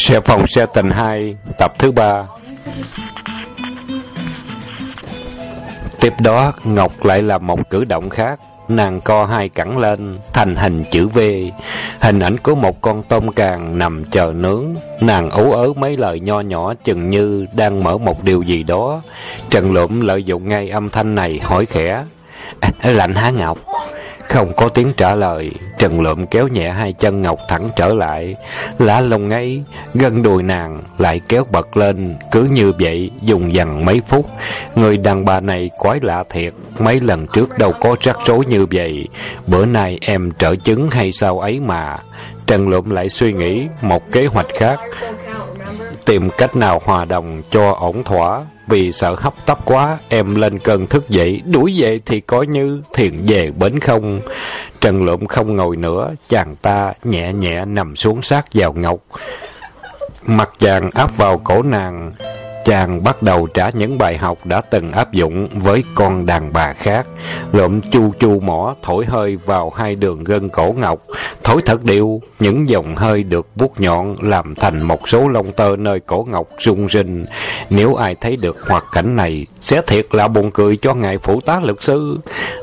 Xe phòng xe tình hai Tập thứ ba. Tiếp đó Ngọc lại làm một cử động khác. Nàng co hai cẳng lên Thành hình chữ V. Hình ảnh của một con tôm càng nằm chờ nướng. Nàng ú ớ mấy lời nho nhỏ Chừng như đang mở một điều gì đó. Trần Lụm lợi dụng ngay âm thanh này hỏi khẽ à, Lạnh hả Ngọc? Không có tiếng trả lời, Trần Lượm kéo nhẹ hai chân Ngọc thẳng trở lại. Lá lông ấy, gân đùi nàng lại kéo bật lên, cứ như vậy dùng dần mấy phút. Người đàn bà này quái lạ thiệt, mấy lần trước đâu có rắc rối như vậy. Bữa nay em trở chứng hay sao ấy mà. Trần Lượm lại suy nghĩ một kế hoạch khác tìm cách nào hòa đồng cho ổn thỏa vì sợ hấp tấp quá, em lên cơn thức dậy. Đuổi về thì có như thiền về bến không. Trần lụm không ngồi nữa, chàng ta nhẹ nhẹ nằm xuống sát vào ngọc. Mặt chàng áp vào cổ nàng chàng bắt đầu trả những bài học đã từng áp dụng với con đàn bà khác. Lộm chu chu mỏ thổi hơi vào hai đường gân cổ ngọc, thổi thật điệu, những dòng hơi được vuốt nhọn làm thành một số lông tơ nơi cổ ngọc rung rinh. Nếu ai thấy được hoạt cảnh này, sẽ thiệt là buồn cười cho ngài phụ tá luật sư.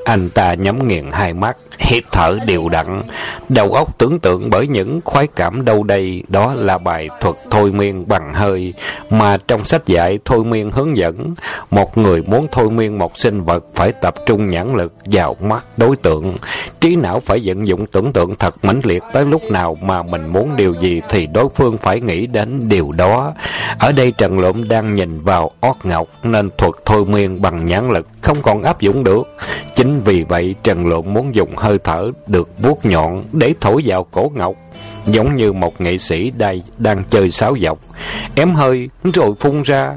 Anh ta nhắm nghiền hai mắt, hít thở đều đặn, đầu óc tưởng tượng bởi những khoái cảm đâu đây, đó là bài thuật thôi miên bằng hơi, mà trong sách dạy thôi miên hướng dẫn, một người muốn thôi miên một sinh vật phải tập trung nhãn lực vào mắt đối tượng, trí não phải vận dụng tưởng tượng thật mãnh liệt tới lúc nào mà mình muốn điều gì thì đối phương phải nghĩ đến điều đó. Ở đây Trần Lộm đang nhìn vào ót ngọc nên thuật thôi miên bằng nhãn lực không còn áp dụng được. Chính vì vậy Trần Lộm muốn dùng hơi hơi thở được vuốt nhọn để thổi vào cổ ngọc giống như một nghệ sĩ đang, đang chơi sáo dọc. Ém hơi rồi phun ra.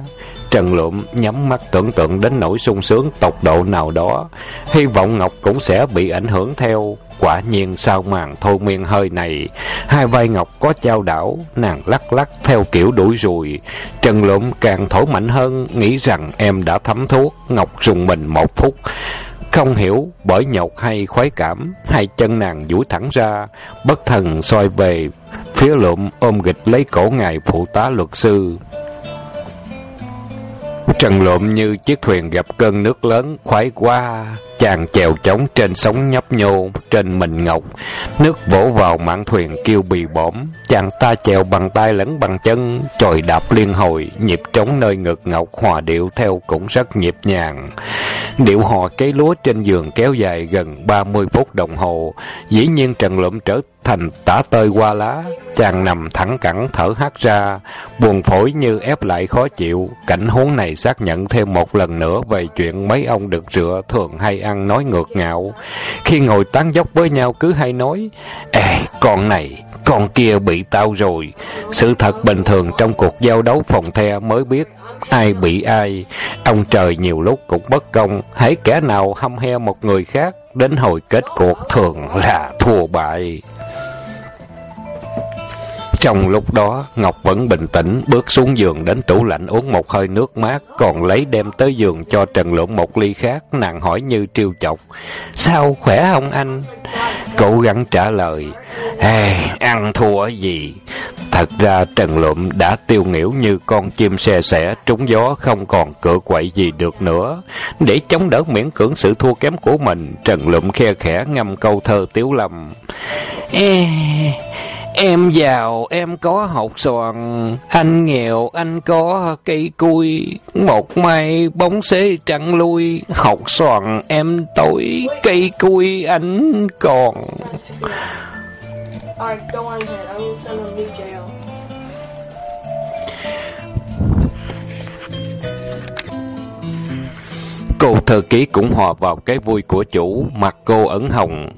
Trần Lụm nhắm mắt tưởng tượng đến nỗi sung sướng tột độ nào đó. Hy vọng Ngọc cũng sẽ bị ảnh hưởng theo. Quả nhiên sau màn thôi miên hơi này, hai vai Ngọc có trao đảo, nàng lắc lắc theo kiểu đuổi rùi. Trần Lụm càng thổi mạnh hơn, nghĩ rằng em đã thấm thuốc. Ngọc rùng mình một phút. Không hiểu bởi nhột hay khoái cảm, hai chân nàng duỗi thẳng ra, bất thần soi về phía lụm ôm gịch lấy cổ ngài phụ tá luật sư. Trần lộm như chiếc thuyền gặp cơn nước lớn, khoái qua. Chàng chèo trống trên sóng nhấp nhô, trên mình ngọc. Nước vỗ vào mạn thuyền kêu bì bõm. Chàng ta chèo bằng tay lẫn bằng chân, trồi đạp liên hồi, nhịp trống nơi ngực ngọc hòa điệu theo cũng rất nhịp nhàng. Điệu hò cấy lúa trên giường kéo dài gần 30 phút đồng hồ. Dĩ nhiên Trần lộm trở thành tả tơi qua lá. Chàng nằm thẳng cẳng thở hắt ra, buồn phổi như ép lại khó chịu. Cảnh huống này xác nhận thêm một lần nữa về chuyện mấy ông được rửa thường hay ăn nói ngược ngạo. Khi ngồi tán dốc với nhau cứ hay nói, Ê, con này, con kia bị tao rồi. Sự thật bình thường trong cuộc giao đấu phòng the mới biết ai bị ai. Ông trời nhiều lúc cũng bất công, hãy kẻ nào hâm he một người khác, đến hồi kết cuộc thường là thua bại. Trong lúc đó, Ngọc vẫn bình tĩnh, bước xuống giường đến tủ lạnh uống một hơi nước mát, còn lấy đem tới giường cho Trần Lụm một ly khác, nàng hỏi như trêu chọc. Sao, khỏe không anh? Cố gắng trả lời, Hey, ăn thua gì? Thật ra Trần Lụm đã tiêu nghỉu như con chim xe sẻ trúng gió không còn cựa quậy gì được nữa. Để chống đỡ miễn cưỡng sự thua kém của mình, Trần Lụm khe khẽ ngâm câu thơ tiếu lầm. Ê... Em giàu, em có hột xoàn, anh nghèo, anh có cây cui, một mai bóng xế trăng lui, hột xoàn em tối, cây cui anh còn. Cô thư ký cũng hòa vào cái vui của chủ, mặt cô ẩn hồng.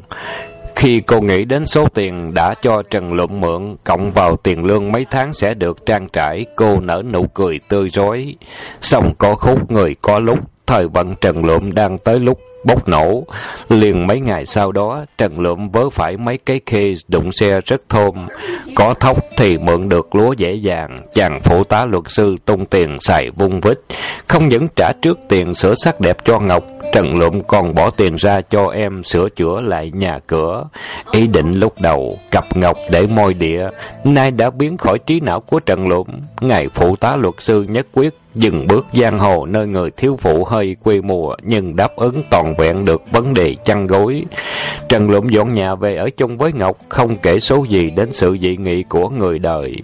Khi cô nghĩ đến số tiền đã cho Trần Lụm mượn, cộng vào tiền lương mấy tháng sẽ được trang trải, cô nở nụ cười tươi rói. Xong có khúc người có lúc, thời vận Trần Lượm đang tới lúc bốc nổ. Liền mấy ngày sau đó, Trần Lượm vớ phải mấy cái khê đụng xe rất thôm Có thóc thì mượn được lúa dễ dàng. Chàng phụ tá luật sư tung tiền xài vung vít. Không những trả trước tiền sửa sắc đẹp cho Ngọc, Trần Lụm còn bỏ tiền ra cho em sửa chữa lại nhà cửa. Ý định lúc đầu cặp ngọc để môi địa, nay đã biến khỏi trí não của Trần Lụm. Ngài phụ tá luật sư nhất quyết dừng bước giang hồ nơi người thiếu phụ hơi quê mùa nhưng đáp ứng toàn vẹn được vấn đề chăn gối. Trần Lụm dọn nhà về ở chung với Ngọc, không kể số gì đến sự dị nghị của người đời.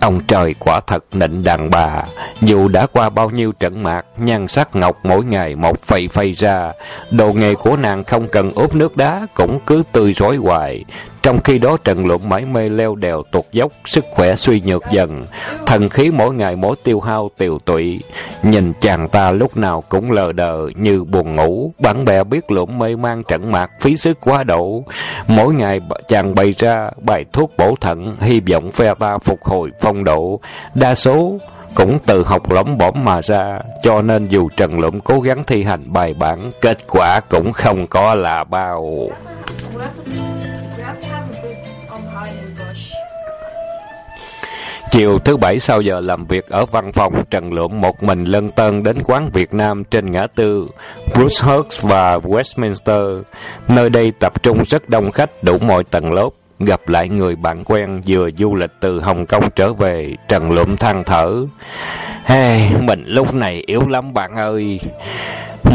Ông trời quả thật nịnh đàn bà, dù đã qua bao nhiêu trận mạc, nhan sắc ngọc mỗi ngày một phầy phầy ra, đồ nghề của nàng không cần ốp nước đá cũng cứ tươi rối hoài. Trong khi đó Trần Luận mãi mê leo đèo tuột dốc, sức khỏe suy nhược dần, thần khí mỗi ngày mỗi tiêu hao tiều tụy. Nhìn chàng ta lúc nào cũng lờ đờ như buồn ngủ, bạn bè biết lụm mê mang trận mạc, phí sức quá độ. Mỗi ngày chàng bày ra bài thuốc bổ thận, hy vọng phe ta phục hồi phong độ. Đa số cũng từ học lõm bõm mà ra, cho nên dù Trần Lụm cố gắng thi hành bài bản, kết quả cũng không có là bao. Chiều thứ bảy sau giờ làm việc ở văn phòng, Trần Lượng một mình lân tân đến quán Việt Nam trên ngã tư Bruce Hurst và Westminster. Nơi đây tập trung rất đông khách đủ mọi tầng lớp. Gặp lại người bạn quen vừa du lịch từ Hồng Kông trở về, Trần Lượng than thở. Hey, mình lúc này yếu lắm bạn ơi.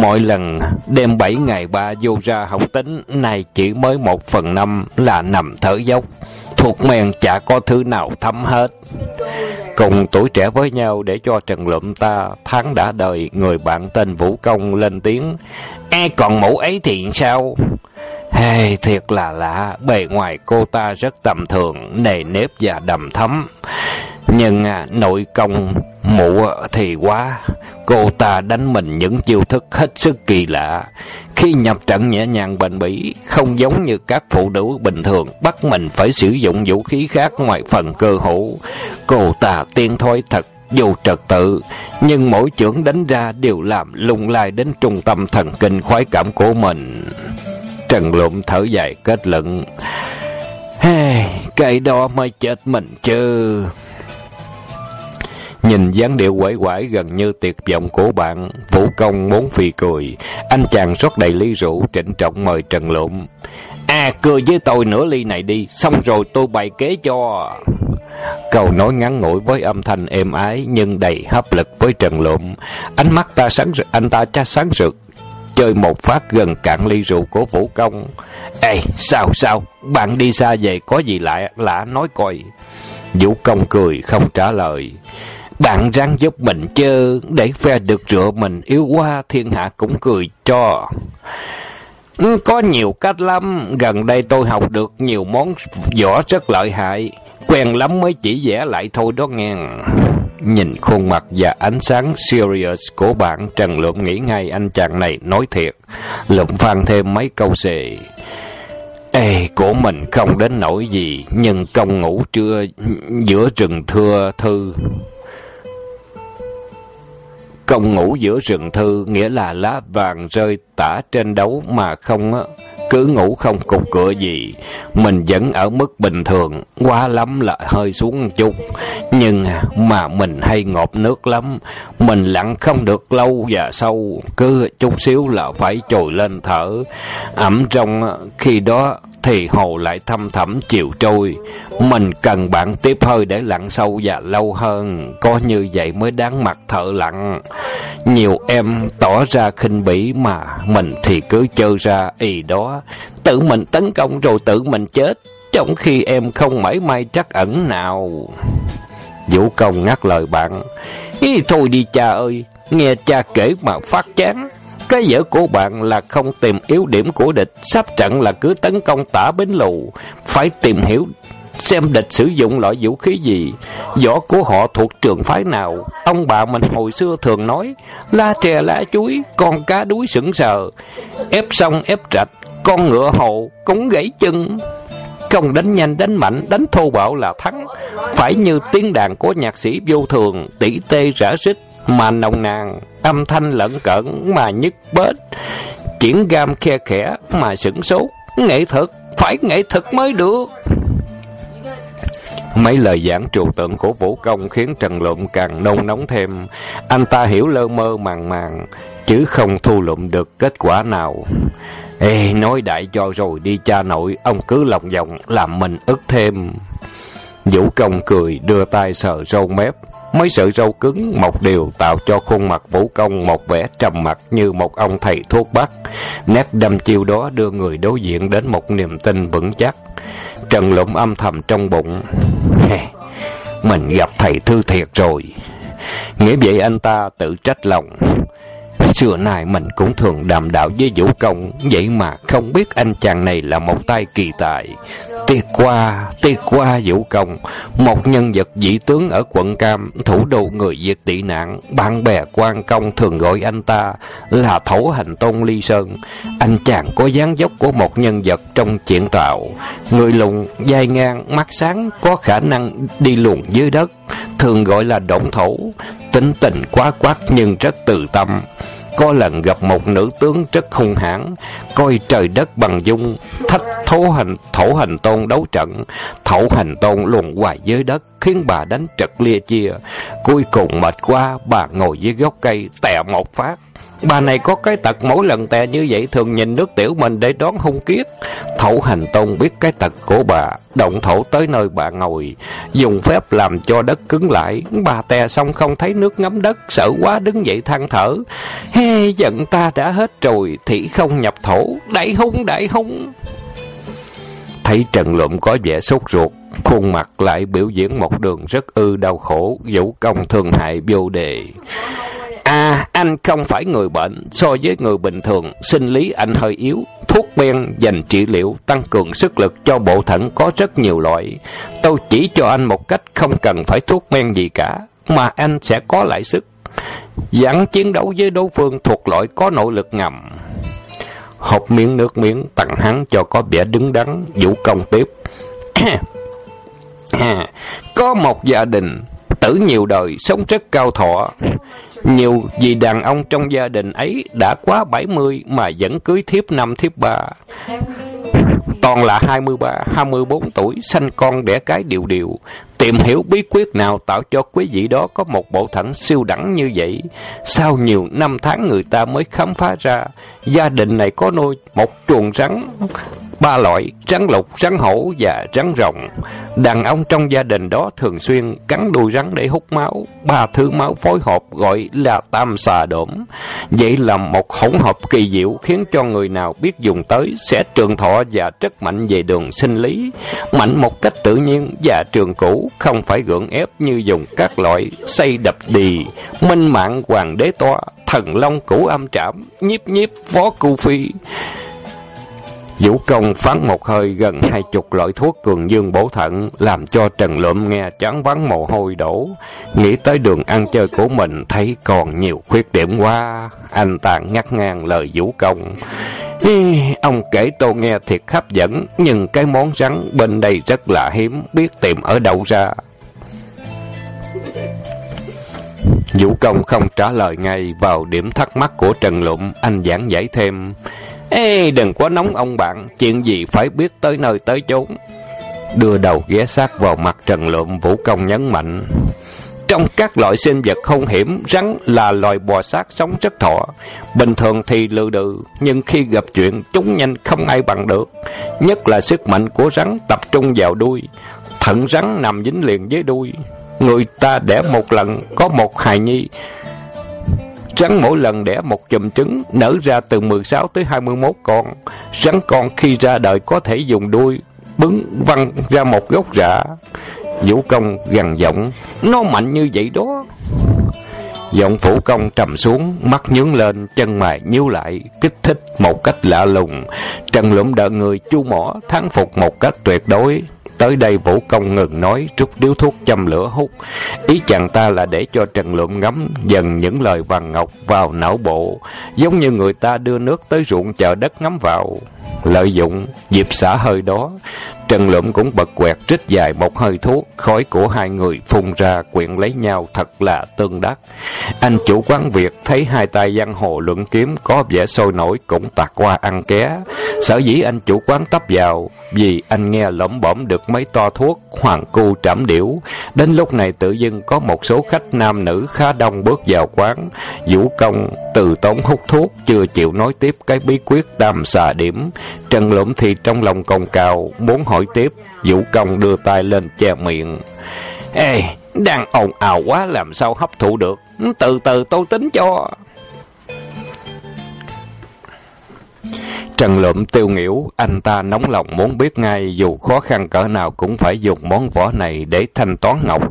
Mỗi lần đêm bảy ngày ba vô ra học tính, này chỉ mới một phần năm là nằm thở dốc. Thuộc men chả có thứ nào thấm hết. Cùng tuổi trẻ với nhau để cho Trần Lụm ta tháng đã đời người bạn tên Vũ Công lên tiếng. E còn mũ ấy thì sao? Hey, thiệt là lạ, bề ngoài cô ta rất tầm thường, nề nếp và đầm thấm. Nhưng à, nội công mụ thì quá, cô ta đánh mình những chiêu thức hết sức kỳ lạ. Khi nhập trận nhẹ nhàng bền bỉ, không giống như các phụ nữ bình thường bắt mình phải sử dụng vũ khí khác ngoài phần cơ hữu. Cô ta tiên thôi thật dù trật tự, nhưng mỗi chưởng đánh ra đều làm lung lai đến trung tâm thần kinh khoái cảm của mình. Trần Lụm thở dài kết luận. Hey, cái đó mới chết mình chứ. Nhìn dáng điệu quẩy quải gần như tuyệt vọng của bạn, Vũ Công muốn phì cười. Anh chàng rót đầy ly rượu, trịnh trọng mời Trần Lụm. À, cười với tôi nửa ly này đi, xong rồi tôi bày kế cho. Câu nói ngắn ngủi với âm thanh êm ái nhưng đầy hấp lực với Trần Lụm. Ánh mắt ta sáng rực, anh ta cha sáng rực, chơi một phát gần cạn ly rượu của Vũ Công. Ê, sao sao, bạn đi xa về có gì lạ, lạ nói coi. Vũ Công cười không trả lời. Bạn răng giúp mình chứ, để phe được rượu mình yếu quá, thiên hạ cũng cười cho. Ừ, có nhiều cách lắm, gần đây tôi học được nhiều món võ rất lợi hại, quen lắm mới chỉ vẽ lại thôi đó nghe. Nhìn khuôn mặt và ánh sáng serious của bạn, Trần Lượm nghĩ ngay anh chàng này nói thiệt. Lượm phan thêm mấy câu xề. Ê, của mình không đến nỗi gì, nhưng công ngủ trưa giữa rừng thưa thư. Công ngủ giữa rừng thư nghĩa là lá vàng rơi tả trên đấu mà không cứ ngủ không cục cửa gì. Mình vẫn ở mức bình thường, quá lắm là hơi xuống chút. Nhưng mà mình hay ngộp nước lắm, mình lặn không được lâu và sâu, cứ chút xíu là phải trồi lên thở. Ẩm trong khi đó thì hồ lại thâm thẳm chiều trôi. Mình cần bạn tiếp hơi để lặn sâu và lâu hơn, có như vậy mới đáng mặt thợ lặn. Nhiều em tỏ ra khinh bỉ mà mình thì cứ chơi ra y đó, tự mình tấn công rồi tự mình chết, trong khi em không mảy may trắc ẩn nào. Vũ công ngắt lời bạn, Ý thôi đi cha ơi, nghe cha kể mà phát chán. Cái dở của bạn là không tìm yếu điểm của địch, sắp trận là cứ tấn công tả bến lù. Phải tìm hiểu xem địch sử dụng loại vũ khí gì, võ của họ thuộc trường phái nào. Ông bà mình hồi xưa thường nói, la trè lá chuối, con cá đuối sững sờ, ép xong ép rạch, con ngựa hộ, cũng gãy chân. Không đánh nhanh đánh mạnh, đánh thô bạo là thắng. Phải như tiếng đàn của nhạc sĩ vô thường, tỷ tê rã rít, mà nồng nàn, âm thanh lẫn cận mà nhức bết, chuyển gam khe khẽ mà sửng sốt, nghệ thuật, phải nghệ thuật mới được. Mấy lời giảng trừu tượng của Vũ Công khiến Trần Lụm càng nôn nóng thêm. Anh ta hiểu lơ mơ màng màng, chứ không thu lụm được kết quả nào. Ê, nói đại cho rồi đi cha nội, ông cứ lòng vòng làm mình ức thêm. Vũ Công cười, đưa tay sờ râu mép. Mấy sợi râu cứng, một điều tạo cho khuôn mặt Vũ Công một vẻ trầm mặc như một ông thầy thuốc bắc. Nét đâm chiêu đó đưa người đối diện đến một niềm tin vững chắc. Trần lụm âm thầm trong bụng. Mình gặp thầy thư thiệt rồi. nghĩ vậy anh ta tự trách lòng. Xưa nay mình cũng thường đàm đạo với Vũ Công, vậy mà không biết anh chàng này là một tay kỳ tài. Tiếc qua, tiếc qua Vũ Công, một nhân vật dĩ tướng ở quận Cam, thủ đô người Việt tị nạn, bạn bè quan công thường gọi anh ta là thổ hành tôn ly sơn. Anh chàng có dáng dốc của một nhân vật trong chuyện tạo, người lùn, dai ngang, mắt sáng, có khả năng đi luồn dưới đất, thường gọi là động thổ, tính tình quá quát nhưng rất từ tâm. Có lần gặp một nữ tướng rất hung hãn, coi trời đất bằng dung, thách thố hành thổ hành tôn đấu trận, thổ hành tôn luồn hoài dưới đất, khiến bà đánh trật lia chia. Cuối cùng mệt quá, bà ngồi dưới gốc cây, tè một phát, Bà này có cái tật mỗi lần tè như vậy thường nhìn nước tiểu mình để đón hung kiết. Thổ hành tôn biết cái tật của bà, động thổ tới nơi bà ngồi, dùng phép làm cho đất cứng lại. Bà tè xong không thấy nước ngấm đất, sợ quá đứng dậy than thở. Hê, giận ta đã hết rồi, thì không nhập thổ, đại hung, đại hung. Thấy Trần Lụm có vẻ sốt ruột, khuôn mặt lại biểu diễn một đường rất ư đau khổ, vũ công thương hại vô đề. À, anh không phải người bệnh, so với người bình thường, sinh lý anh hơi yếu. Thuốc men dành trị liệu, tăng cường sức lực cho bộ thận có rất nhiều loại. Tôi chỉ cho anh một cách không cần phải thuốc men gì cả, mà anh sẽ có lại sức. Dẫn chiến đấu với đối phương thuộc loại có nội lực ngầm. Hộp miếng nước miếng tặng hắn cho có vẻ đứng đắn, vũ công tiếp. có một gia đình, tử nhiều đời, sống rất cao thọ. Nhiều vì đàn ông trong gia đình ấy đã quá 70 mà vẫn cưới thiếp năm thiếp ba. Toàn là 23, 24 tuổi, sanh con đẻ cái điều điều. Tìm hiểu bí quyết nào tạo cho quý vị đó có một bộ thận siêu đẳng như vậy. Sau nhiều năm tháng người ta mới khám phá ra, gia đình này có nuôi một chuồng rắn, ba loại, rắn lục, rắn hổ và rắn rồng. Đàn ông trong gia đình đó thường xuyên cắn đuôi rắn để hút máu. Ba thứ máu phối hợp gọi là tam xà đổm. Vậy là một hỗn hợp kỳ diệu khiến cho người nào biết dùng tới sẽ trường thọ và rất mạnh về đường sinh lý. Mạnh một cách tự nhiên và trường cũ, không phải gượng ép như dùng các loại xây đập đì, minh mạng hoàng đế toa, thần long cửu âm trảm, nhiếp nhiếp phó cu phi. Vũ công phán một hơi gần hai chục loại thuốc cường dương bổ thận, làm cho Trần Lượm nghe chán vắng mồ hôi đổ. Nghĩ tới đường ăn chơi của mình thấy còn nhiều khuyết điểm quá. Anh ta ngắt ngang lời Vũ công. Hi, ông kể tôi nghe thiệt hấp dẫn, nhưng cái món rắn bên đây rất là hiếm, biết tìm ở đâu ra. Vũ công không trả lời ngay vào điểm thắc mắc của Trần Lụm, anh giảng giải thêm. Ê, đừng quá nóng ông bạn, chuyện gì phải biết tới nơi tới chốn. Đưa đầu ghé sát vào mặt Trần Lượm, Vũ Công nhấn mạnh. Trong các loại sinh vật không hiểm, rắn là loài bò sát sống rất thọ. Bình thường thì lừ đừ, nhưng khi gặp chuyện, chúng nhanh không ai bằng được. Nhất là sức mạnh của rắn tập trung vào đuôi. Thận rắn nằm dính liền với đuôi. Người ta đẻ một lần, có một hài nhi, Rắn mỗi lần đẻ một chùm trứng, nở ra từ 16 tới 21 con. Rắn con khi ra đời có thể dùng đuôi, bứng văng ra một gốc rạ. Vũ công gằn giọng, nó mạnh như vậy đó. Giọng phủ công trầm xuống, mắt nhướng lên, chân mày nhíu lại, kích thích một cách lạ lùng. Trần lụm đợi người chu mỏ, thắng phục một cách tuyệt đối. Tới đây Vũ Công ngừng nói, rút điếu thuốc châm lửa hút. Ý chàng ta là để cho Trần Lượm ngắm dần những lời vàng ngọc vào não bộ, giống như người ta đưa nước tới ruộng chờ đất ngắm vào. Lợi dụng, dịp xả hơi đó, Trần Lượm cũng bật quẹt rít dài một hơi thuốc, khói của hai người phun ra quyện lấy nhau thật là tương đắc. Anh chủ quán Việt thấy hai tay giang hồ luận kiếm có vẻ sôi nổi cũng tạt qua ăn ké. Sở dĩ anh chủ quán tấp vào, vì anh nghe lõm bõm được mấy to thuốc, hoàng cu trảm điểu. Đến lúc này tự dưng có một số khách nam nữ khá đông bước vào quán. Vũ công từ tốn hút thuốc, chưa chịu nói tiếp cái bí quyết tam xà điểm. Trần Lụm thì trong lòng còng cào, muốn hỏi tiếp. Vũ công đưa tay lên che miệng. Ê, đang ồn ào quá làm sao hấp thụ được. Từ từ tôi tính cho. Trần lượm tiêu nghỉu, anh ta nóng lòng muốn biết ngay dù khó khăn cỡ nào cũng phải dùng món võ này để thanh toán ngọc.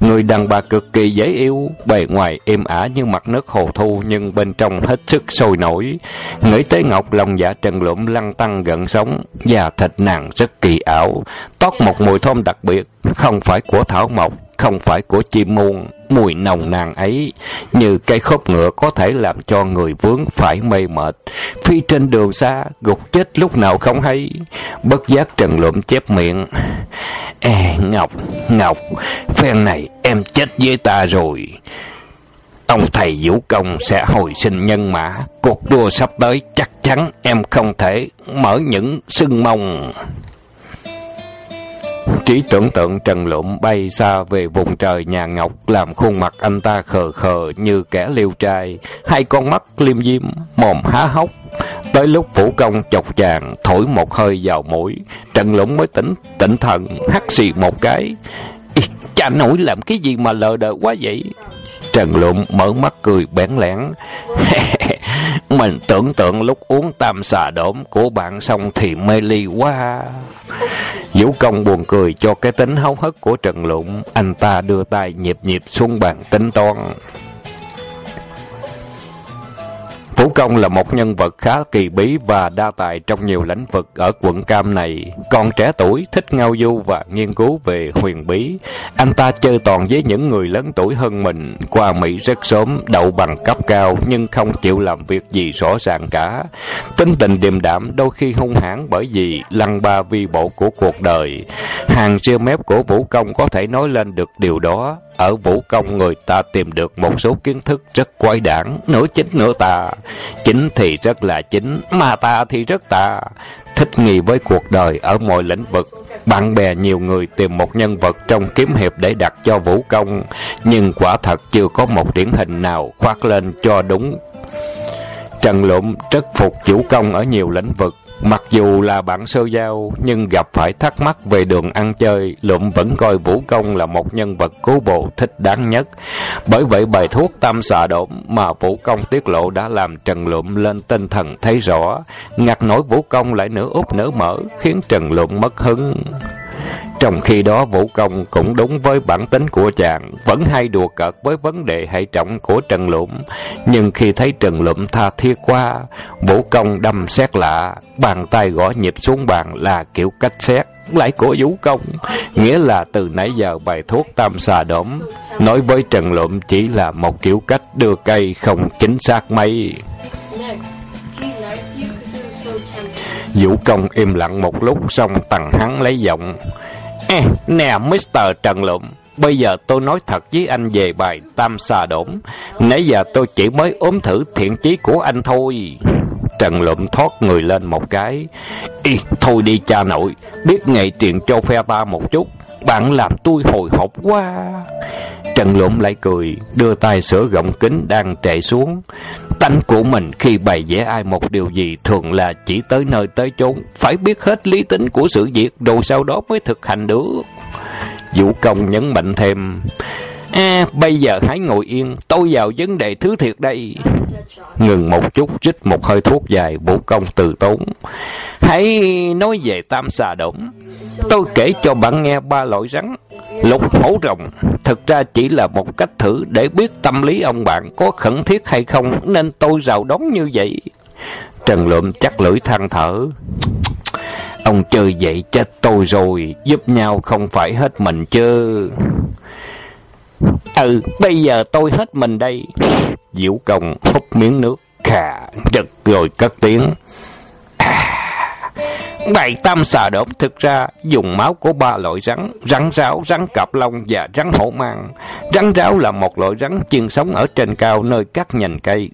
Người đàn bà cực kỳ dễ yêu, bề ngoài êm ả như mặt nước hồ thu nhưng bên trong hết sức sôi nổi. Nghĩ tới ngọc lòng dạ Trần lượm lăn tăng gần sống, da thịt nàng rất kỳ ảo, toát một mùi thơm đặc biệt, không phải của thảo mộc, không phải của chim muôn, mùi nồng nàn ấy, như cây khốp ngựa có thể làm cho người vướng phải mê mệt. Phi trên đường xa, gục chết lúc nào không hay. Bất giác trần lụm chép miệng. Ê, Ngọc, Ngọc, phen này em chết với ta rồi. Ông thầy Vũ Công sẽ hồi sinh nhân mã. Cuộc đua sắp tới chắc chắn em không thể mở những sưng mông. Chỉ tưởng tượng Trần Lụm bay xa về vùng trời nhà Ngọc làm khuôn mặt anh ta khờ khờ như kẻ liêu trai, hai con mắt liêm diêm, mồm há hốc. Tới lúc vũ công chọc chàng, thổi một hơi vào mũi, Trần Lụm mới tỉnh tỉnh thần, hắt xì một cái. Ý, cha nổi làm cái gì mà lờ đờ quá vậy? Trần Lụm mở mắt cười bẽn lẽn. Mình tưởng tượng lúc uống tam xà đổm của bạn xong thì mê ly quá. Vũ Công buồn cười cho cái tính háo hức của Trần Lụng. Anh ta đưa tay nhịp nhịp xuống bàn tính toán. Vũ Công là một nhân vật khá kỳ bí và đa tài trong nhiều lĩnh vực ở quận Cam này. Còn trẻ tuổi, thích ngao du và nghiên cứu về huyền bí. Anh ta chơi toàn với những người lớn tuổi hơn mình. Qua Mỹ rất sớm, đậu bằng cấp cao nhưng không chịu làm việc gì rõ ràng cả. Tính tình điềm đạm đôi khi hung hãn bởi vì lăng ba vi bộ của cuộc đời. Hàng siêu mép của Vũ Công có thể nói lên được điều đó. Ở Vũ Công người ta tìm được một số kiến thức rất quái đản, nửa chính nửa tà. Chính thì rất là chính, mà tà thì rất tà. Thích nghi với cuộc đời ở mọi lĩnh vực. Bạn bè nhiều người tìm một nhân vật trong kiếm hiệp để đặt cho Vũ Công, nhưng quả thật chưa có một điển hình nào khoác lên cho đúng. Trần Lụm rất phục chủ công ở nhiều lĩnh vực, Mặc dù là bạn sơ giao, nhưng gặp phải thắc mắc về đường ăn chơi, Lụm vẫn coi Vũ Công là một nhân vật cố bộ thích đáng nhất. Bởi vậy bài thuốc tam xạ đổm mà Vũ Công tiết lộ đã làm Trần Lụm lên tinh thần thấy rõ. Ngặt nổi Vũ Công lại nửa úp nửa mở, khiến Trần Lụm mất hứng. Trong khi đó Vũ Công cũng đúng với bản tính của chàng, vẫn hay đùa cợt với vấn đề hệ trọng của Trần Lụm. Nhưng khi thấy Trần Lụm tha thiết quá, Vũ Công đâm xét lạ, bàn tay gõ nhịp xuống bàn là kiểu cách xét lại của Vũ Công, nghĩa là từ nãy giờ bài thuốc tam xà đổm nói với Trần Lụm chỉ là một kiểu cách đưa cây không chính xác mấy. Vũ Công im lặng một lúc xong tầng hắn lấy giọng. Nè Mr. Trần Lụm, bây giờ tôi nói thật với anh về bài Tam Xà Đổn. Nãy giờ tôi chỉ mới ốm thử thiện chí của anh thôi. Trần Lụm thoát người lên một cái. Ý, thôi đi cha nội, biết ngày truyền cho phe ta một chút. Bạn làm tôi hồi hộp quá. Trần lộn lại cười, đưa tay sửa gọng kính đang trệ xuống. Tánh của mình khi bày vẽ ai một điều gì thường là chỉ tới nơi tới chốn, phải biết hết lý tính của sự việc rồi sau đó mới thực hành được. Vũ Công nhấn mạnh thêm, À, bây giờ hãy ngồi yên, tôi vào vấn đề thứ thiệt đây. Ngừng một chút, rít một hơi thuốc dài, vũ công từ tốn. Hãy nói về tam xà động. Tôi kể cho bạn nghe ba loại rắn. Lục hổ rồng, thực ra chỉ là một cách thử để biết tâm lý ông bạn có khẩn thiết hay không, nên tôi rào đón như vậy. Trần Lượm chắc lưỡi than thở. Ông chơi vậy chết tôi rồi, giúp nhau không phải hết mình chứ. Ừ, bây giờ tôi hết mình đây. Diệu công hút miếng nước, khà, giật rồi cất tiếng. À, bày tam xà đốm thực ra dùng máu của ba loại rắn, rắn ráo, rắn cặp lông và rắn hổ mang. Rắn ráo là một loại rắn chuyên sống ở trên cao nơi các nhành cây.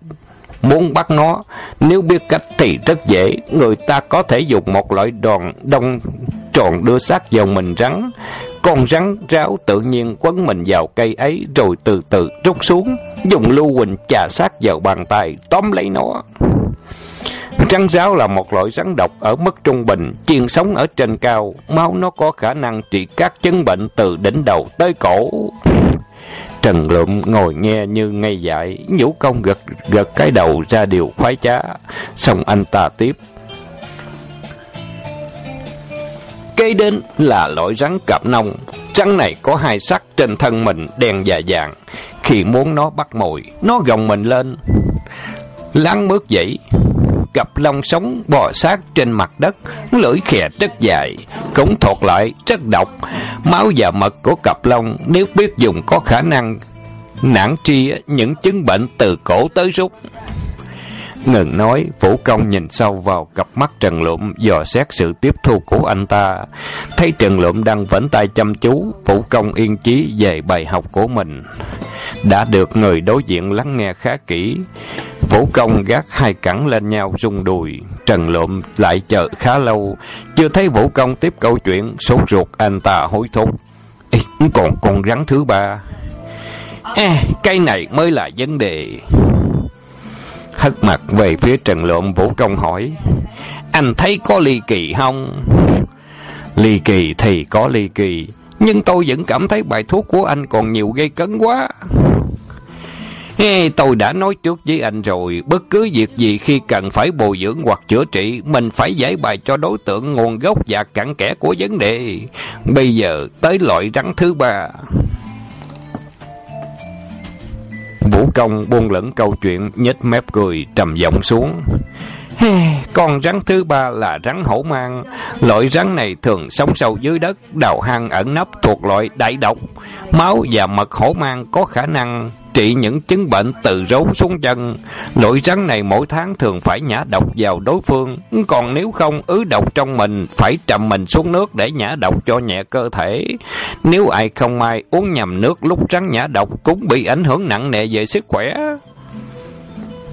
Muốn bắt nó, nếu biết cách thì rất dễ. Người ta có thể dùng một loại đòn đông tròn đưa sát vào mình rắn. Con rắn ráo tự nhiên quấn mình vào cây ấy rồi từ từ rút xuống. Dùng lưu huỳnh chà sát vào bàn tay, tóm lấy nó. Rắn ráo là một loại rắn độc ở mức trung bình, chuyên sống ở trên cao. Máu nó có khả năng trị các chứng bệnh từ đỉnh đầu tới cổ. Trần Lụm ngồi nghe như ngây dại, nhũ công gật gật cái đầu ra điều khoái trá. Xong anh ta tiếp. Cây đến là loại rắn cạp nông. Rắn này có hai sắc trên thân mình đen và vàng. Khi muốn nó bắt mồi, nó gồng mình lên. lăn mướt dậy, cặp lông sống bò sát trên mặt đất, lưỡi khè rất dài, cũng thuộc lại rất độc. Máu và mật của cặp lông nếu biết dùng có khả năng nản tri những chứng bệnh từ cổ tới rút. Ngừng nói, Vũ Công nhìn sâu vào cặp mắt Trần Lụm, dò xét sự tiếp thu của anh ta. Thấy Trần Lụm đang vẫn tay chăm chú, Vũ Công yên chí về bài học của mình. Đã được người đối diện lắng nghe khá kỹ. Vũ Công gác hai cẳng lên nhau rung đùi. Trần Lộm lại chờ khá lâu. Chưa thấy Vũ Công tiếp câu chuyện, sốt ruột anh ta hối thúc. Ê, còn con rắn thứ ba. À, cái này mới là vấn đề. Hất mặt về phía Trần Lộm Vũ Công hỏi. Anh thấy có ly kỳ không? Ly kỳ thì có ly kỳ. Nhưng tôi vẫn cảm thấy bài thuốc của anh còn nhiều gây cấn quá. Hey, tôi đã nói trước với anh rồi, bất cứ việc gì khi cần phải bồi dưỡng hoặc chữa trị, mình phải giải bài cho đối tượng nguồn gốc và cặn kẽ của vấn đề. Bây giờ tới loại rắn thứ ba. Vũ Công buông lẫn câu chuyện, nhếch mép cười, trầm giọng xuống. Con rắn thứ ba là rắn hổ mang. Loại rắn này thường sống sâu dưới đất, đào hang ẩn nấp thuộc loại đại độc. Máu và mật hổ mang có khả năng trị những chứng bệnh từ rấu xuống chân. Loại rắn này mỗi tháng thường phải nhả độc vào đối phương. Còn nếu không ứ độc trong mình, phải trầm mình xuống nước để nhả độc cho nhẹ cơ thể. Nếu ai không may uống nhầm nước lúc rắn nhả độc cũng bị ảnh hưởng nặng nề về sức khỏe.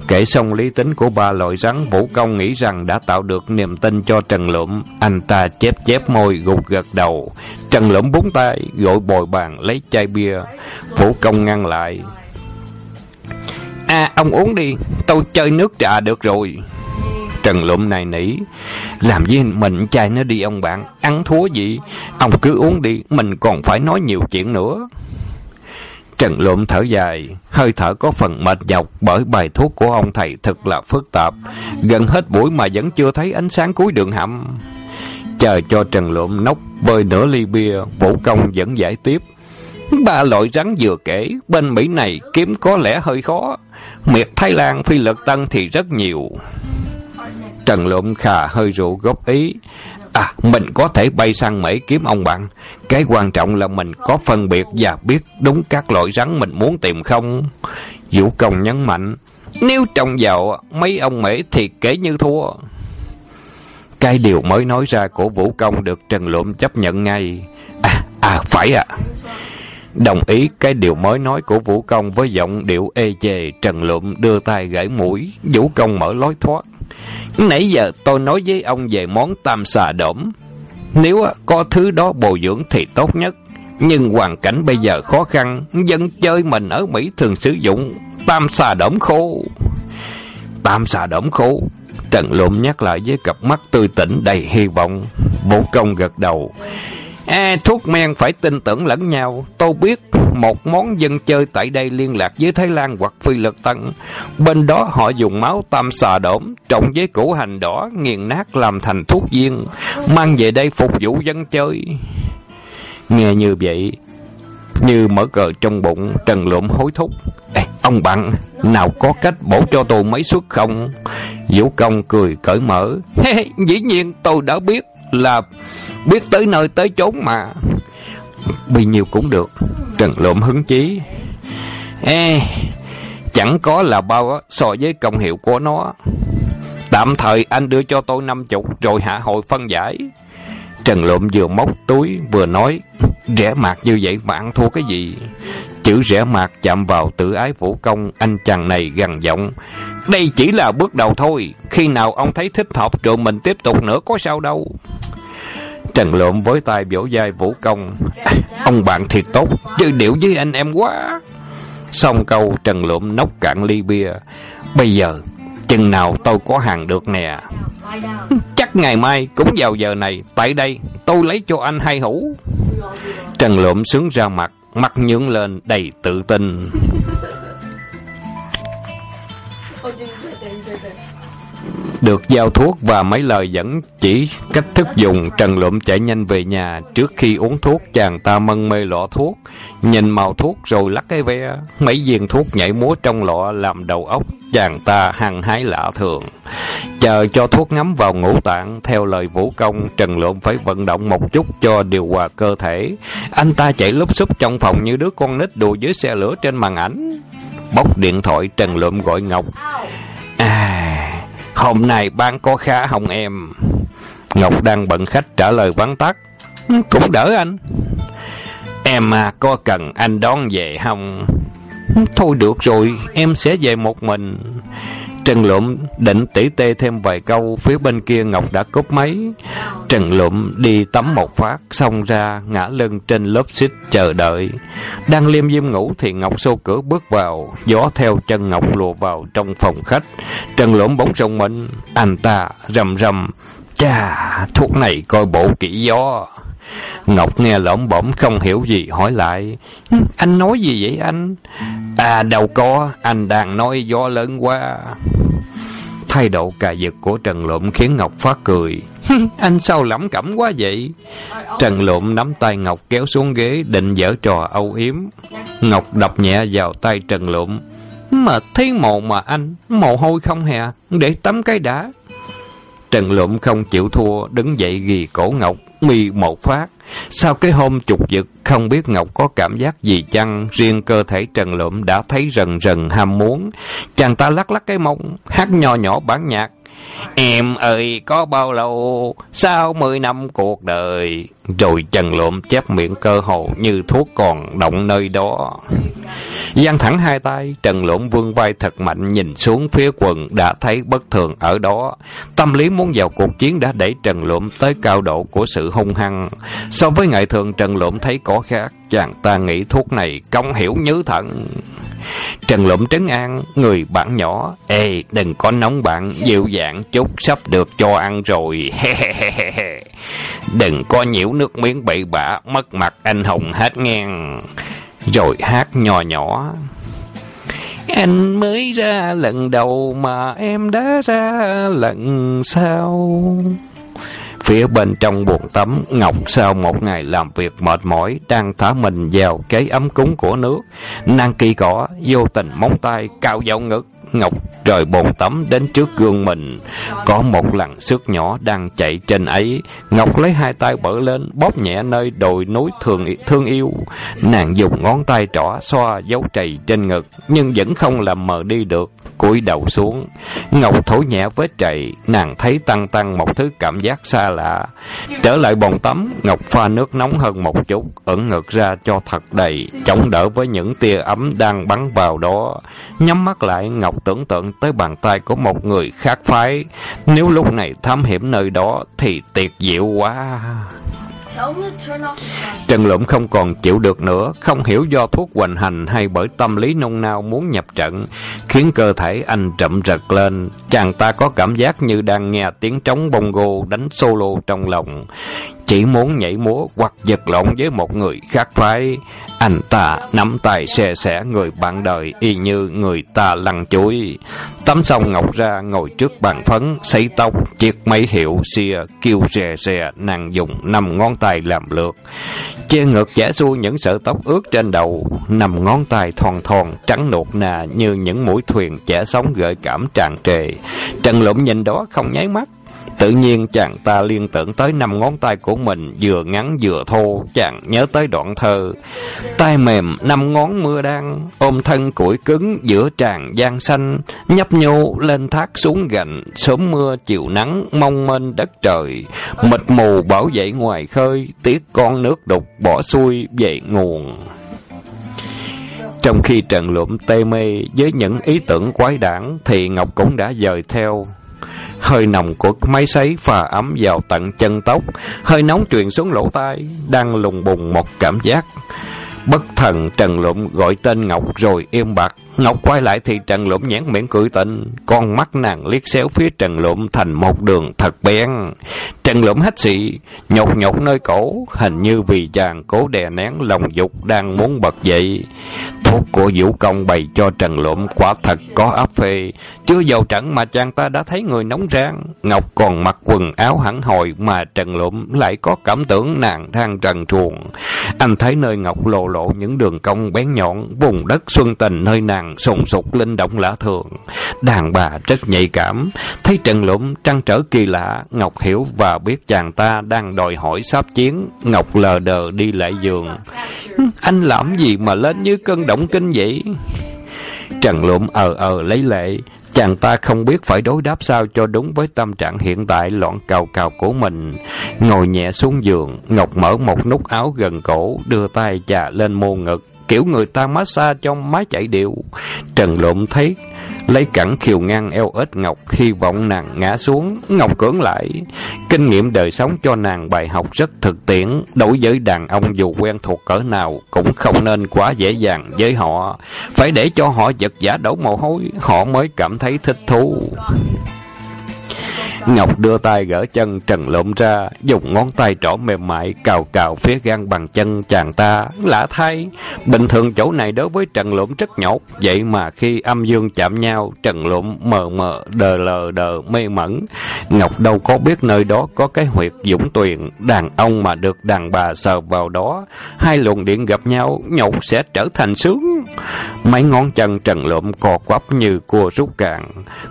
Kể xong lý tính của ba loại rắn, Vũ Công nghĩ rằng đã tạo được niềm tin cho Trần Lượm. Anh ta chép chép môi, gục gật đầu. Trần Lượm búng tay, gọi bồi bàn, lấy chai bia. Vũ Công ngăn lại. À, ông uống đi, tôi chơi nước trà được rồi. Trần Lụm này nỉ. Làm gì mình chai nó đi ông bạn, ăn thua gì? Ông cứ uống đi, mình còn phải nói nhiều chuyện nữa. Trần Lụm thở dài, hơi thở có phần mệt nhọc bởi bài thuốc của ông thầy thật là phức tạp. Gần hết buổi mà vẫn chưa thấy ánh sáng cuối đường hầm. Chờ cho Trần Lụm nốc bơi nửa ly bia, vũ công vẫn giải tiếp. Ba loại rắn vừa kể, bên Mỹ này kiếm có lẽ hơi khó. Miệt Thái Lan, Phi Lực Tân thì rất nhiều. Trần Lộm khà hơi rượu góp ý. À, mình có thể bay sang Mỹ kiếm ông bạn. Cái quan trọng là mình có phân biệt và biết đúng các loại rắn mình muốn tìm không. Vũ Công nhấn mạnh, nếu trồng vào mấy ông Mỹ thì kể như thua. Cái điều mới nói ra của Vũ Công được Trần Lộm chấp nhận ngay. À, à, phải ạ. À. Đồng ý cái điều mới nói của Vũ Công với giọng điệu ê chề, Trần Lụm đưa tay gãy mũi, Vũ Công mở lối thoát. Nãy giờ tôi nói với ông về món tam xà đổm. Nếu có thứ đó bồi dưỡng thì tốt nhất. Nhưng hoàn cảnh bây giờ khó khăn, dân chơi mình ở Mỹ thường sử dụng tam xà đổm khô. Tam xà đổm khô. Trần Lụm nhắc lại với cặp mắt tươi tỉnh đầy hy vọng. Vũ Công gật đầu. À, thuốc men phải tin tưởng lẫn nhau. Tôi biết một món dân chơi tại đây liên lạc với Thái Lan hoặc Phi Lực Tân. Bên đó họ dùng máu tam xà đổm, trộn với củ hành đỏ, nghiền nát làm thành thuốc viên, mang về đây phục vụ dân chơi. Nghe như vậy, như mở cờ trong bụng, Trần Lụm hối thúc. Ê, ông bạn, nào có cách bổ cho tôi mấy suất không? Vũ Công cười cởi mở. Dĩ nhiên tôi đã biết là biết tới nơi tới chốn mà. bị nhiều cũng được. Trần Lộm hứng chí. Ê, chẳng có là bao so với công hiệu của nó. Tạm thời anh đưa cho tôi năm chục rồi hạ hội phân giải. Trần Lộm vừa móc túi vừa nói, rẻ mạt như vậy mà ăn thua cái gì? Chữ rẻ mặt chạm vào tự ái vũ công, anh chàng này gằn giọng. Đây chỉ là bước đầu thôi, khi nào ông thấy thích hợp rồi mình tiếp tục nữa có sao đâu. Trần Lộm với tay biểu vai vũ công. ông bạn thiệt tốt, chơi điệu với anh em quá. Xong câu Trần Lộm nốc cạn ly bia. Bây giờ, chừng nào tôi có hàng được nè. Chắc ngày mai cũng vào giờ này, tại đây tôi lấy cho anh hai hũ. Trần Lộm sướng ra mặt, mặt nhướng lên đầy tự tin. Được giao thuốc và mấy lời dẫn chỉ cách thức dùng, Trần Lụm chạy nhanh về nhà. Trước khi uống thuốc, chàng ta mân mê lọ thuốc, nhìn màu thuốc rồi lắc cái ve. Mấy viên thuốc nhảy múa trong lọ làm đầu óc, chàng ta hăng hái lạ thường. Chờ cho thuốc ngắm vào ngũ tạng, theo lời vũ công, Trần Lụm phải vận động một chút cho điều hòa cơ thể. Anh ta chạy lúp xúp trong phòng như đứa con nít đùa dưới xe lửa trên màn ảnh. Bóc điện thoại, Trần Lụm gọi Ngọc. Hôm nay ban có khá không em? Ngọc đang bận khách trả lời vắn tắt. Ừ, cũng đỡ anh. Em à, có cần anh đón về không? Ừ, thôi được rồi, em sẽ về một mình. Trần Lộm định tỉ tê thêm vài câu, phía bên kia Ngọc đã cúp máy. Trần Lộm đi tắm một phát, xong ra, ngã lưng trên lớp xích chờ đợi. Đang liêm diêm ngủ thì Ngọc xô cửa bước vào, gió theo chân Ngọc lùa vào trong phòng khách. Trần Lộm bỗng rùng mình, anh ta rầm rầm, chà, thuốc này coi bộ kỹ gió. Ngọc nghe lỗm bỗng không hiểu gì hỏi lại Anh nói gì vậy anh À đâu có Anh đang nói gió lớn quá Thái độ cà giật của Trần Lộm khiến Ngọc phát cười. anh sao lẩm cẩm quá vậy? Trần Lộm nắm tay Ngọc kéo xuống ghế định dở trò âu yếm. Ngọc đập nhẹ vào tay Trần Lộm. Mà thấy mồ mà anh, mồ hôi không hè, để tắm cái đã. Trần Lộm không chịu thua, đứng dậy ghi cổ Ngọc, mi một phát. Sau cái hôm trục giật, không biết Ngọc có cảm giác gì chăng, riêng cơ thể Trần Lụm đã thấy rần rần ham muốn. Chàng ta lắc lắc cái mông, hát nho nhỏ bản nhạc. Em ơi, có bao lâu, sau mười năm cuộc đời. Rồi Trần Lụm chép miệng cơ hồ như thuốc còn động nơi đó. Giang thẳng hai tay, Trần Lụm vương vai thật mạnh nhìn xuống phía quần đã thấy bất thường ở đó. Tâm lý muốn vào cuộc chiến đã đẩy Trần Lụm tới cao độ của sự hung hăng. So với ngày thường Trần Lụm thấy có khác, chàng ta nghĩ thuốc này công hiểu như thận. Trần Lụm trấn an, người bạn nhỏ, Ê, đừng có nóng bạn, dịu dạng chút, sắp được cho ăn rồi. đừng có nhiễu nước miếng bậy bạ, mất mặt anh hùng hết ngang. Rồi hát nhỏ nhỏ. Anh mới ra lần đầu mà em đã ra lần sau. Phía bên trong buồng tắm, Ngọc sau một ngày làm việc mệt mỏi, đang thả mình vào cái ấm cúng của nước. Nàng kỳ cỏ, vô tình móng tay, cao dạo ngực. Ngọc rời bồn tắm đến trước gương mình. Có một làn sức nhỏ đang chạy trên ấy. Ngọc lấy hai tay bỡ lên, bóp nhẹ nơi đồi núi thường thương yêu. Nàng dùng ngón tay trỏ xoa dấu trầy trên ngực, nhưng vẫn không làm mờ đi được cúi đầu xuống. Ngọc thổi nhẹ vết trầy, nàng thấy tăng tăng một thứ cảm giác xa lạ. Trở lại bồn tắm, Ngọc pha nước nóng hơn một chút, ẩn ngực ra cho thật đầy, chống đỡ với những tia ấm đang bắn vào đó. Nhắm mắt lại, Ngọc tưởng tượng tới bàn tay của một người khác phái. Nếu lúc này thám hiểm nơi đó thì tuyệt diệu quá. Trần Lụm không còn chịu được nữa, không hiểu do thuốc hoành hành hay bởi tâm lý nông nao muốn nhập trận, khiến cơ thể anh chậm rật lên. Chàng ta có cảm giác như đang nghe tiếng trống bongo đánh solo trong lòng. Chỉ muốn nhảy múa hoặc giật lộn với một người khác phái. Anh ta nắm tay xe xẻ người bạn đời y như người ta lăn chuối. Tắm xong ngọc ra ngồi trước bàn phấn, sấy tóc, chiếc máy hiệu xìa, kêu rè rè, nàng dùng năm ngón tay làm lượt. Che ngược giả xuôi những sợi tóc ướt trên đầu, nằm ngón tay thon thon, trắng nột nà như những mũi thuyền chẻ sóng gợi cảm tràn trề. Trần lũng nhìn đó không nháy mắt, Tự nhiên chàng ta liên tưởng tới năm ngón tay của mình vừa ngắn vừa thô, chàng nhớ tới đoạn thơ. tay mềm năm ngón mưa đang, ôm thân củi cứng giữa tràn giang xanh, nhấp nhô lên thác xuống gành, sớm mưa chiều nắng mong mênh đất trời, mịt mù bảo dậy ngoài khơi, tiếc con nước đục bỏ xuôi về nguồn. Trong khi Trần Lụm tê mê với những ý tưởng quái đản thì Ngọc cũng đã dời theo. Hơi nồng của máy sấy phà ấm vào tận chân tóc, hơi nóng truyền xuống lỗ tai, đang lùng bùng một cảm giác. Bất thần Trần Lụm gọi tên Ngọc rồi im bặt. Ngọc quay lại thì Trần Lụm nhãn miệng cười tịnh, con mắt nàng liếc xéo phía Trần Lụm thành một đường thật bén. Trần Lụm hít xị, nhột nhột nơi cổ, hình như vì chàng cố đè nén lòng dục đang muốn bật dậy. Thuốc của Vũ Công bày cho Trần Lụm quả thật có áp phê, chưa vào trận mà chàng ta đã thấy người nóng rang. Ngọc còn mặc quần áo hẳn hồi mà Trần Lụm lại có cảm tưởng nàng đang trần truồng. Anh thấy nơi Ngọc lộ lộ những đường cong bén nhọn, vùng đất xuân tình nơi nàng càng sùng sục linh động lạ thường. Đàn bà rất nhạy cảm, thấy Trần Lũng trăn trở kỳ lạ, Ngọc hiểu và biết chàng ta đang đòi hỏi sắp chiến, Ngọc lờ đờ đi lại giường. Anh làm gì mà lên như cơn động kinh vậy? Trần Lũng ờ ờ lấy lệ, chàng ta không biết phải đối đáp sao cho đúng với tâm trạng hiện tại loạn cào cào của mình. Ngồi nhẹ xuống giường, Ngọc mở một nút áo gần cổ, đưa tay chà lên mô ngực, kiểu người ta massage trong máy chạy điệu. Trần Lộn thấy lấy cẳng khiều ngang eo ếch Ngọc, hy vọng nàng ngã xuống, Ngọc cưỡng lại. Kinh nghiệm đời sống cho nàng bài học rất thực tiễn, đối với đàn ông dù quen thuộc cỡ nào cũng không nên quá dễ dàng với họ. Phải để cho họ giật giả đổ mồ hôi, họ mới cảm thấy thích thú. Ngọc đưa tay gỡ chân trần lộn ra, dùng ngón tay trỏ mềm mại cào cào phía gan bằng chân chàng ta. Lạ thay, bình thường chỗ này đối với trần lộn rất nhột, vậy mà khi âm dương chạm nhau, trần lộn mờ mờ, đờ lờ đờ, mê mẩn. Ngọc đâu có biết nơi đó có cái huyệt dũng tuyền, đàn ông mà được đàn bà sờ vào đó, hai luồng điện gặp nhau, nhột sẽ trở thành sướng. Mấy ngón chân trần lộn cò quắp như cua rút cạn,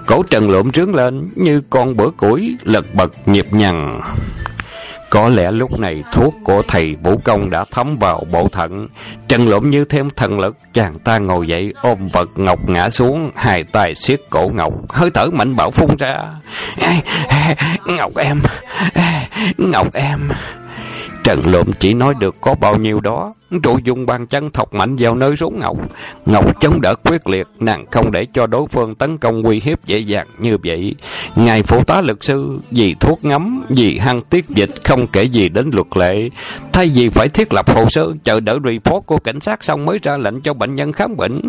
cổ trần lộn trướng lên như con bữa cối lật bật nhịp nhằn. Có lẽ lúc này thuốc của thầy vũ công đã thấm vào bộ thận, trần lỗm như thêm thần lực, chàng ta ngồi dậy ôm vật Ngọc ngã xuống, hai tay siết cổ Ngọc, hơi thở mạnh bạo phun ra. Ngọc em, Ngọc em. Trần Lộm chỉ nói được có bao nhiêu đó, rồi dùng bàn chân thọc mạnh vào nơi rốn Ngọc. Ngọc chống đỡ quyết liệt, nàng không để cho đối phương tấn công uy hiếp dễ dàng như vậy. Ngài phụ tá lực sư, vì thuốc ngắm, vì hăng tiết dịch, không kể gì đến luật lệ. Thay vì phải thiết lập hồ sơ, chờ đợi report của cảnh sát xong mới ra lệnh cho bệnh nhân khám bệnh.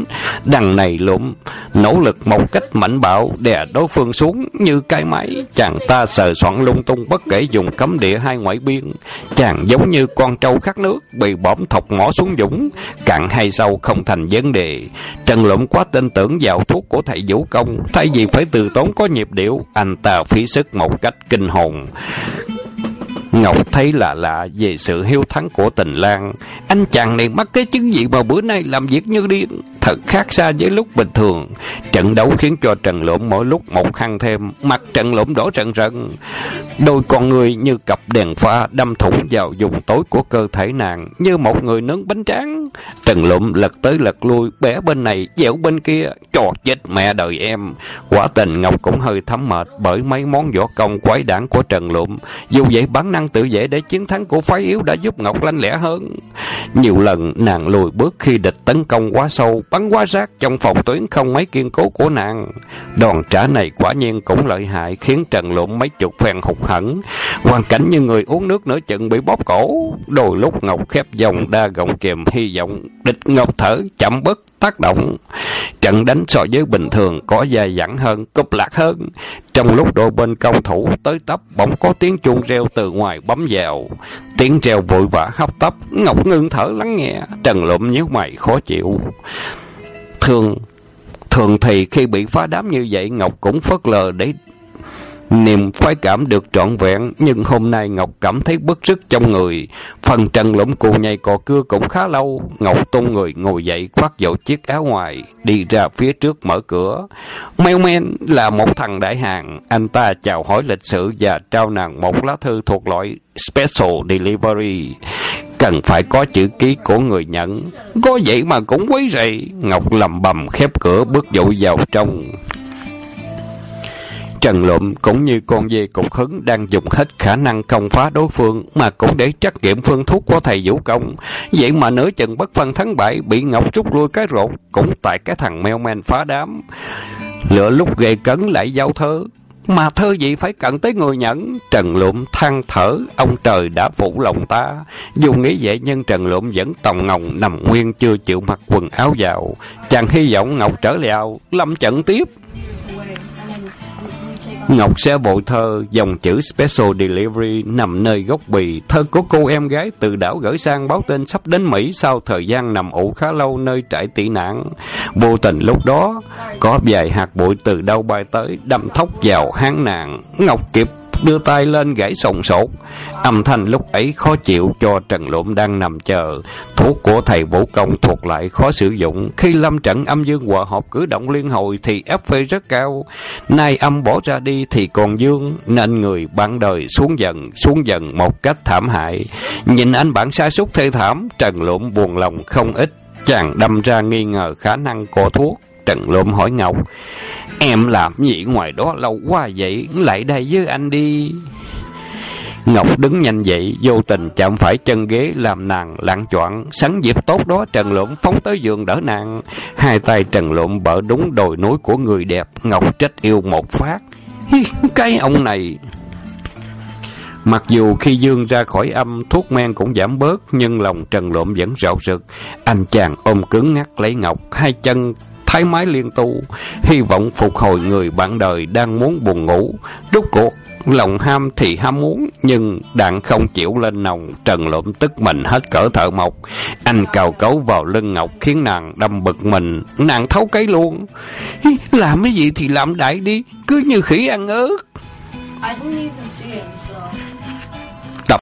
Đằng này lụm, nỗ lực một cách mạnh bạo, đè đối phương xuống như cái máy. Chàng ta sờ soạn lung tung bất kể dùng cấm địa hai ngoại biên. Chàng giống như con trâu khát nước, bị bỏm thọc ngõ xuống dũng, cạn hay sâu không thành vấn đề. Trần Lộm quá tin tưởng vào thuốc của thầy Vũ Công, thay vì phải từ tốn có nhịp điệu, anh ta phí sức một cách kinh hồn. Ngọc thấy lạ lạ về sự hiếu thắng của tình lang. Anh chàng này mắc cái chứng gì mà bữa nay làm việc như điên. Thật khác xa với lúc bình thường. Trận đấu khiến cho Trần Lộm mỗi lúc một khăn thêm. Mặt Trần Lộm đỏ rần rần. Đôi con người như cặp đèn pha đâm thủng vào vùng tối của cơ thể nàng. Như một người nướng bánh tráng. Trần Lộm lật tới lật lui. Bẻ bên này, dẻo bên kia. Trò chết mẹ đời em. Quả tình Ngọc cũng hơi thấm mệt bởi mấy món võ công quái đản của Trần Lộm. Dù vậy bản năng tự vệ để chiến thắng của phái yếu đã giúp Ngọc lanh lẽ hơn. Nhiều lần nàng lùi bước khi địch tấn công quá sâu, bắn quá sát trong phòng tuyến không mấy kiên cố của nàng. Đòn trả này quả nhiên cũng lợi hại khiến Trần Lộn mấy chục phen hụt hẳn. Hoàn cảnh như người uống nước nửa chừng bị bóp cổ. Đôi lúc Ngọc khép dòng đa gọng kèm hy vọng. Địch Ngọc thở chậm bất tác động. Trận đánh so với bình thường có dài dẳng hơn, cục lạc hơn. Trong lúc đôi bên công thủ tới tấp, bỗng có tiếng chuông reo từ ngoài bấm vào. Tiếng reo vội vã hấp tấp, Ngọc ngưng thở lắng nghe, trần lụm nhíu mày khó chịu. Thường, thường thì khi bị phá đám như vậy, Ngọc cũng phớt lờ để Niềm khoái cảm được trọn vẹn, nhưng hôm nay Ngọc cảm thấy bức rứt trong người. Phần trần lũng cù nhảy cò cưa cũng khá lâu. Ngọc tung người ngồi dậy khoác dậu chiếc áo ngoài, đi ra phía trước mở cửa. Mailman là một thằng đại hàng. Anh ta chào hỏi lịch sự và trao nàng một lá thư thuộc loại Special Delivery. Cần phải có chữ ký của người nhận. Có vậy mà cũng quấy rầy. Ngọc lầm bầm khép cửa bước dội vào trong. Trần Lụm cũng như con dê cục hứng đang dùng hết khả năng công phá đối phương mà cũng để trắc nghiệm phương thuốc của thầy Vũ Công. Vậy mà nửa chừng bất phân thắng bại, bị Ngọc Trúc lui cái rột cũng tại cái thằng meo men phá đám. Lựa lúc gây cấn lại giao thơ. Mà thơ gì phải cận tới người nhẫn Trần Lụm than thở, Ông trời đã phụ lòng ta Dù nghĩ vậy nhưng Trần Lụm vẫn tòng ngồng Nằm nguyên chưa chịu mặc quần áo vào Chàng hy vọng Ngọc trở lèo Lâm trận tiếp Ngọc sẽ bộ thơ, dòng chữ Special Delivery nằm nơi gốc bì. Thơ của cô em gái từ đảo gửi sang báo tin sắp đến Mỹ sau thời gian nằm ủ khá lâu nơi trại tị nạn. Vô tình lúc đó, có vài hạt bụi từ đâu bay tới, đâm thốc vào hán nạn. Ngọc kịp đưa tay lên gãy sòng sột. Âm thanh lúc ấy khó chịu cho Trần lộm đang nằm chờ. Thuốc của thầy vũ công thuộc lại khó sử dụng. Khi lâm trận âm dương hòa hợp cử động liên hồi thì ép phê rất cao. Nay âm bỏ ra đi thì còn dương, nên người bạn đời xuống dần, xuống dần một cách thảm hại. Nhìn anh bạn sa sút thê thảm, Trần lộm buồn lòng không ít. Chàng đâm ra nghi ngờ khả năng của thuốc. Trần lộm hỏi Ngọc, em làm gì ngoài đó lâu quá vậy, lại đây với anh đi. Ngọc đứng nhanh dậy, vô tình chạm phải chân ghế làm nàng lạng choạng. sắn dịp tốt đó Trần lộn phóng tới giường đỡ nàng. Hai tay Trần lộn bở đúng đồi núi của người đẹp. Ngọc trách yêu một phát. Cái ông này... Mặc dù khi dương ra khỏi âm, thuốc men cũng giảm bớt, nhưng lòng Trần Lộm vẫn rạo rực. Anh chàng ôm cứng ngắt lấy Ngọc, hai chân thái mái liên tu, hy vọng phục hồi người bạn đời đang muốn buồn ngủ. Rốt cuộc, lòng ham thì ham muốn, nhưng đạn không chịu lên nòng, trần lộm tức mình hết cỡ thợ mộc. Anh cào cấu vào lưng Ngọc khiến nàng đâm bực mình, nàng thấu cái luôn. Làm cái gì thì làm đại đi, cứ như khỉ ăn ớt. I don't even see him.